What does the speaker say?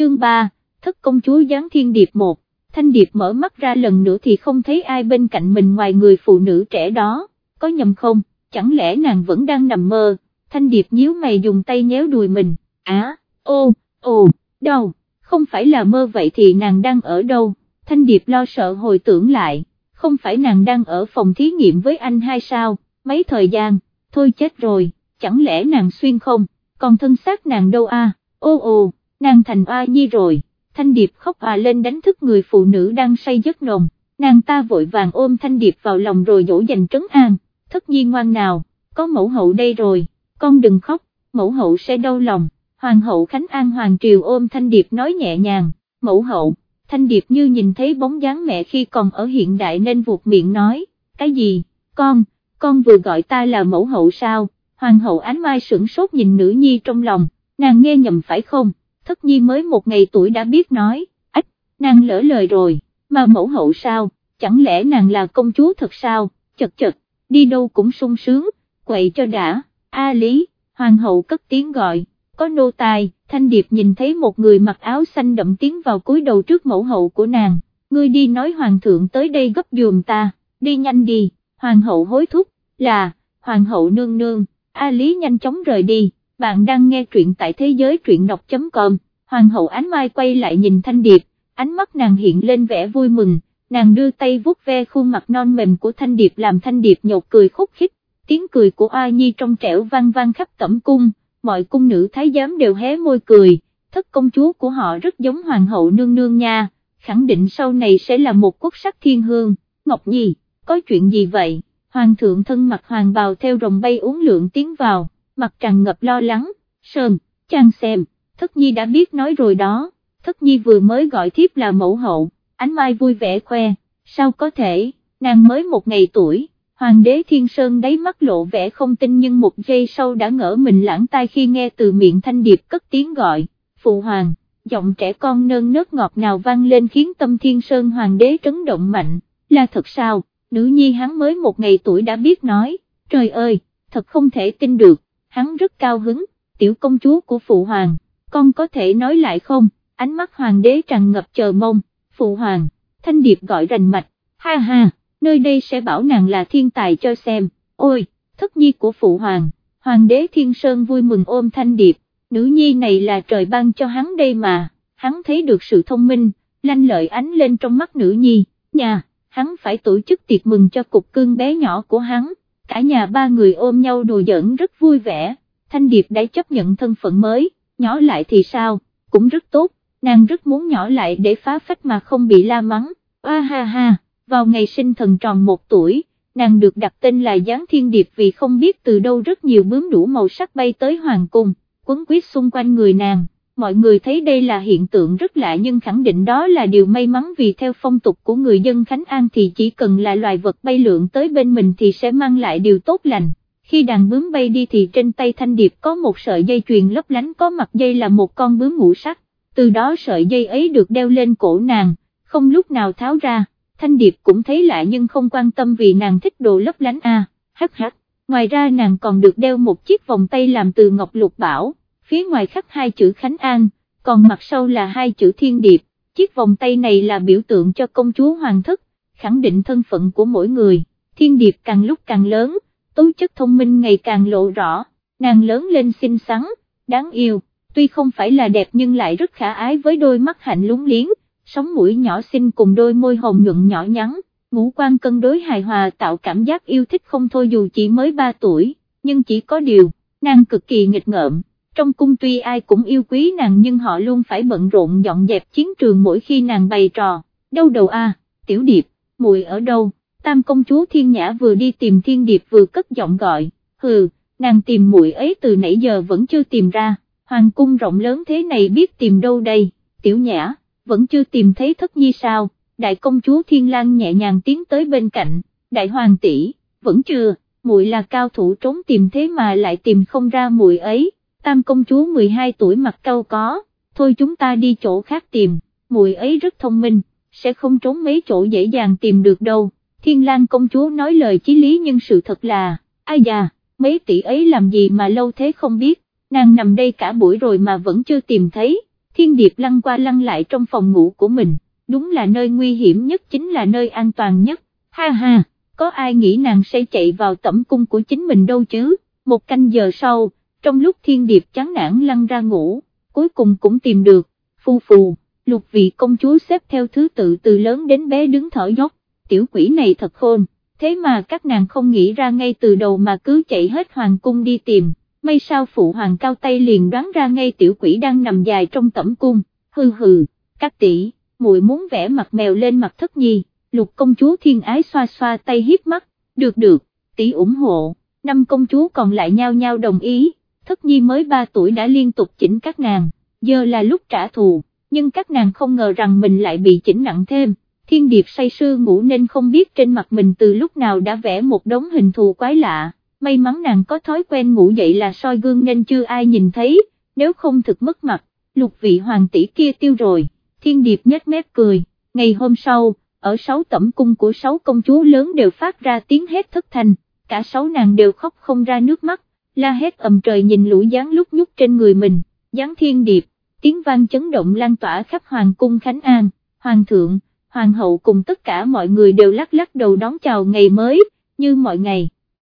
chương 3, thất công chúa giáng thiên điệp một, thanh điệp mở mắt ra lần nữa thì không thấy ai bên cạnh mình ngoài người phụ nữ trẻ đó, có nhầm không, chẳng lẽ nàng vẫn đang nằm mơ, thanh điệp nhíu mày dùng tay nhéo đùi mình, á, ô, ô, đau, không phải là mơ vậy thì nàng đang ở đâu, thanh điệp lo sợ hồi tưởng lại, không phải nàng đang ở phòng thí nghiệm với anh hay sao, mấy thời gian, thôi chết rồi, chẳng lẽ nàng xuyên không, còn thân xác nàng đâu a? ô ô, nàng thành oa nhi rồi, thanh điệp khóc à lên đánh thức người phụ nữ đang say giấc nồng, nàng ta vội vàng ôm thanh điệp vào lòng rồi dỗ dành trấn an, thất nhi ngoan nào, có mẫu hậu đây rồi, con đừng khóc, mẫu hậu sẽ đau lòng, hoàng hậu Khánh An Hoàng Triều ôm thanh điệp nói nhẹ nhàng, mẫu hậu, thanh điệp như nhìn thấy bóng dáng mẹ khi còn ở hiện đại nên vuột miệng nói, cái gì, con, con vừa gọi ta là mẫu hậu sao, hoàng hậu ánh mai sửng sốt nhìn nữ nhi trong lòng, nàng nghe nhầm phải không, thất nhi mới một ngày tuổi đã biết nói, ách, nàng lỡ lời rồi, mà mẫu hậu sao, chẳng lẽ nàng là công chúa thật sao, chật chật, đi đâu cũng sung sướng, quậy cho đã, a lý, hoàng hậu cất tiếng gọi, có nô tài, thanh điệp nhìn thấy một người mặc áo xanh đậm tiến vào cúi đầu trước mẫu hậu của nàng, ngươi đi nói hoàng thượng tới đây gấp giùm ta, đi nhanh đi, hoàng hậu hối thúc, là, hoàng hậu nương nương, A Lý nhanh chóng rời đi, bạn đang nghe truyện tại thế giới truyện đọc.com, hoàng hậu ánh mai quay lại nhìn thanh điệp, ánh mắt nàng hiện lên vẻ vui mừng, nàng đưa tay vuốt ve khuôn mặt non mềm của thanh điệp làm thanh điệp nhột cười khúc khích, tiếng cười của A Nhi trong trẻo vang vang khắp tẩm cung, mọi cung nữ thái giám đều hé môi cười, thất công chúa của họ rất giống hoàng hậu nương nương nha, khẳng định sau này sẽ là một quốc sắc thiên hương, Ngọc Nhi, có chuyện gì vậy? hoàng thượng thân mặt hoàng bào theo rồng bay uống lượng tiến vào, mặt tràn ngập lo lắng, sơn, chàng xem, thất nhi đã biết nói rồi đó, thất nhi vừa mới gọi thiếp là mẫu hậu, ánh mai vui vẻ khoe, sao có thể, nàng mới một ngày tuổi, hoàng đế thiên sơn đáy mắt lộ vẻ không tin nhưng một giây sau đã ngỡ mình lãng tai khi nghe từ miệng thanh điệp cất tiếng gọi, phụ hoàng, giọng trẻ con nơn nớt ngọt nào vang lên khiến tâm thiên sơn hoàng đế trấn động mạnh, là thật sao? nữ nhi hắn mới một ngày tuổi đã biết nói, trời ơi, thật không thể tin được, hắn rất cao hứng, tiểu công chúa của phụ hoàng, con có thể nói lại không, ánh mắt hoàng đế tràn ngập chờ mong, phụ hoàng, thanh điệp gọi rành mạch, ha ha, nơi đây sẽ bảo nàng là thiên tài cho xem, ôi, thất nhi của phụ hoàng, hoàng đế thiên sơn vui mừng ôm thanh điệp, nữ nhi này là trời ban cho hắn đây mà, hắn thấy được sự thông minh, lanh lợi ánh lên trong mắt nữ nhi, nhà hắn phải tổ chức tiệc mừng cho cục cưng bé nhỏ của hắn, cả nhà ba người ôm nhau đùa giỡn rất vui vẻ, Thanh Điệp đã chấp nhận thân phận mới, nhỏ lại thì sao, cũng rất tốt, nàng rất muốn nhỏ lại để phá phách mà không bị la mắng, a ha ha, vào ngày sinh thần tròn một tuổi, nàng được đặt tên là Giáng Thiên Điệp vì không biết từ đâu rất nhiều bướm đủ màu sắc bay tới hoàng cung, quấn quýt xung quanh người nàng mọi người thấy đây là hiện tượng rất lạ nhưng khẳng định đó là điều may mắn vì theo phong tục của người dân Khánh An thì chỉ cần là loài vật bay lượn tới bên mình thì sẽ mang lại điều tốt lành. Khi đàn bướm bay đi thì trên tay Thanh Điệp có một sợi dây chuyền lấp lánh có mặt dây là một con bướm ngũ sắc, từ đó sợi dây ấy được đeo lên cổ nàng, không lúc nào tháo ra, Thanh Điệp cũng thấy lạ nhưng không quan tâm vì nàng thích đồ lấp lánh a. hắc hắc, ngoài ra nàng còn được đeo một chiếc vòng tay làm từ ngọc lục bảo phía ngoài khắc hai chữ Khánh An, còn mặt sau là hai chữ Thiên Điệp, chiếc vòng tay này là biểu tượng cho công chúa hoàng thất, khẳng định thân phận của mỗi người, Thiên Điệp càng lúc càng lớn, tố chất thông minh ngày càng lộ rõ, nàng lớn lên xinh xắn, đáng yêu, tuy không phải là đẹp nhưng lại rất khả ái với đôi mắt hạnh lúng liếng, sống mũi nhỏ xinh cùng đôi môi hồng nhuận nhỏ nhắn, ngũ quan cân đối hài hòa tạo cảm giác yêu thích không thôi dù chỉ mới 3 tuổi, nhưng chỉ có điều, nàng cực kỳ nghịch ngợm trong cung tuy ai cũng yêu quý nàng nhưng họ luôn phải bận rộn dọn dẹp chiến trường mỗi khi nàng bày trò, đâu đầu a, tiểu điệp, mùi ở đâu, tam công chúa thiên nhã vừa đi tìm thiên điệp vừa cất giọng gọi, hừ, nàng tìm muội ấy từ nãy giờ vẫn chưa tìm ra, hoàng cung rộng lớn thế này biết tìm đâu đây, tiểu nhã, vẫn chưa tìm thấy thất nhi sao, đại công chúa thiên lang nhẹ nhàng tiến tới bên cạnh, đại hoàng tỷ, vẫn chưa, muội là cao thủ trốn tìm thế mà lại tìm không ra muội ấy tam công chúa 12 tuổi mặt cau có, thôi chúng ta đi chỗ khác tìm, mùi ấy rất thông minh, sẽ không trốn mấy chỗ dễ dàng tìm được đâu, thiên lang công chúa nói lời chí lý nhưng sự thật là, ai già, mấy tỷ ấy làm gì mà lâu thế không biết, nàng nằm đây cả buổi rồi mà vẫn chưa tìm thấy, thiên điệp lăn qua lăn lại trong phòng ngủ của mình, đúng là nơi nguy hiểm nhất chính là nơi an toàn nhất, ha ha, có ai nghĩ nàng sẽ chạy vào tẩm cung của chính mình đâu chứ, một canh giờ sau, trong lúc thiên điệp chán nản lăn ra ngủ, cuối cùng cũng tìm được, phu phù, lục vị công chúa xếp theo thứ tự từ lớn đến bé đứng thở dốc, tiểu quỷ này thật khôn, thế mà các nàng không nghĩ ra ngay từ đầu mà cứ chạy hết hoàng cung đi tìm, may sao phụ hoàng cao tay liền đoán ra ngay tiểu quỷ đang nằm dài trong tẩm cung, hừ hừ, các tỷ, muội muốn vẽ mặt mèo lên mặt thất nhi, lục công chúa thiên ái xoa xoa tay hiếp mắt, được được, tỷ ủng hộ, năm công chúa còn lại nhau nhau đồng ý, thất nhi mới 3 tuổi đã liên tục chỉnh các nàng, giờ là lúc trả thù, nhưng các nàng không ngờ rằng mình lại bị chỉnh nặng thêm, thiên điệp say sưa ngủ nên không biết trên mặt mình từ lúc nào đã vẽ một đống hình thù quái lạ, may mắn nàng có thói quen ngủ dậy là soi gương nên chưa ai nhìn thấy, nếu không thực mất mặt, lục vị hoàng tỷ kia tiêu rồi, thiên điệp nhếch mép cười, ngày hôm sau, ở sáu tẩm cung của sáu công chúa lớn đều phát ra tiếng hét thất thanh, cả sáu nàng đều khóc không ra nước mắt, la hét ầm trời nhìn lũ gián lúc nhúc trên người mình, gián thiên điệp, tiếng vang chấn động lan tỏa khắp hoàng cung Khánh An, hoàng thượng, hoàng hậu cùng tất cả mọi người đều lắc lắc đầu đón chào ngày mới, như mọi ngày.